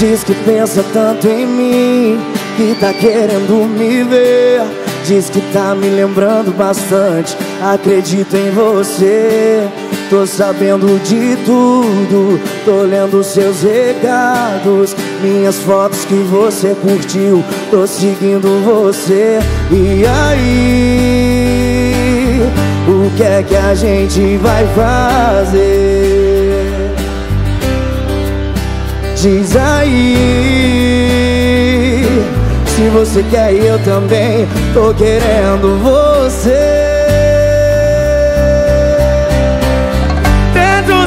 Diz que pensa tanto em mim, que tá querendo me ver. Diz que tá me lembrando bastante. Acredito em você. Tô sabendo de tudo, tô lendo seus recados, minhas fotos que você curtiu, tô seguindo você. E aí, o que é que a gente vai fazer? Diz aí, se você quer eu também, tô querendo você.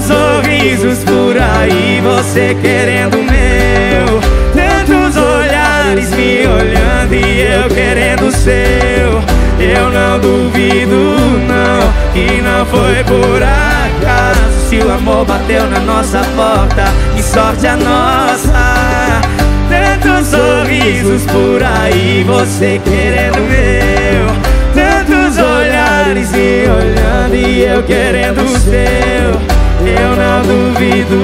sorrisos por aí, você querendo meu. Tantos olhares me olhando e eu querendo seu. Eu não duvido, não, que não foi por acaso. Amor bateu na nossa porta, que sorte a nossa. Tantos sorrisos por aí, você querendo meu. Tantos olhares me olhando e eu querendo o seu. Eu não duvido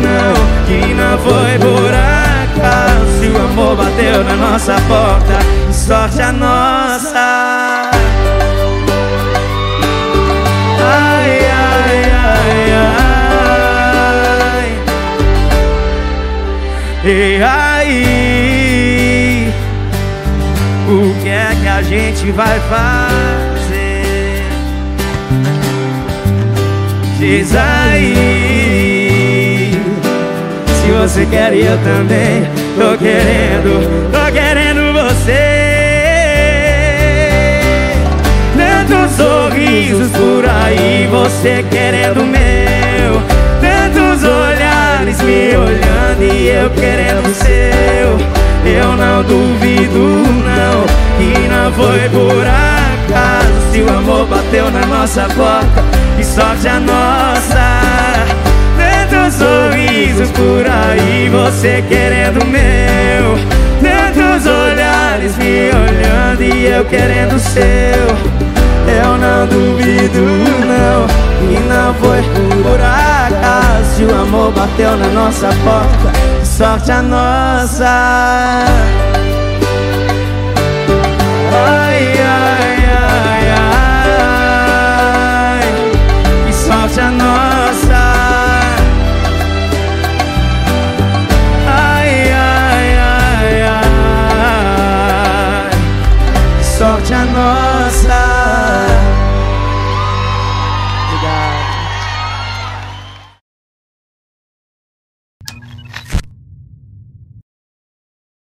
não Que não foi por acaso o amor bateu na nossa porta Sorte a nossa Ai, E aí? O que é que a gente vai fazer? Diz aí. Se você quer eu também Tô querendo, tô querendo você. Tantos sorrisos por aí Você querendo Tantos olhares me olhando E eu querendo seu. Eu não duvido não Que não foi por acaso. Se o amor bateu na nossa porta que sorte a nossa. Tantos sorrisos por aí Você querendo meu. Tantos olhares me olhando E eu querendo seu. Eu não duvido não E não foi por Se o amor bateu na nossa porta. Que sorte a nossa. Sorte a nós.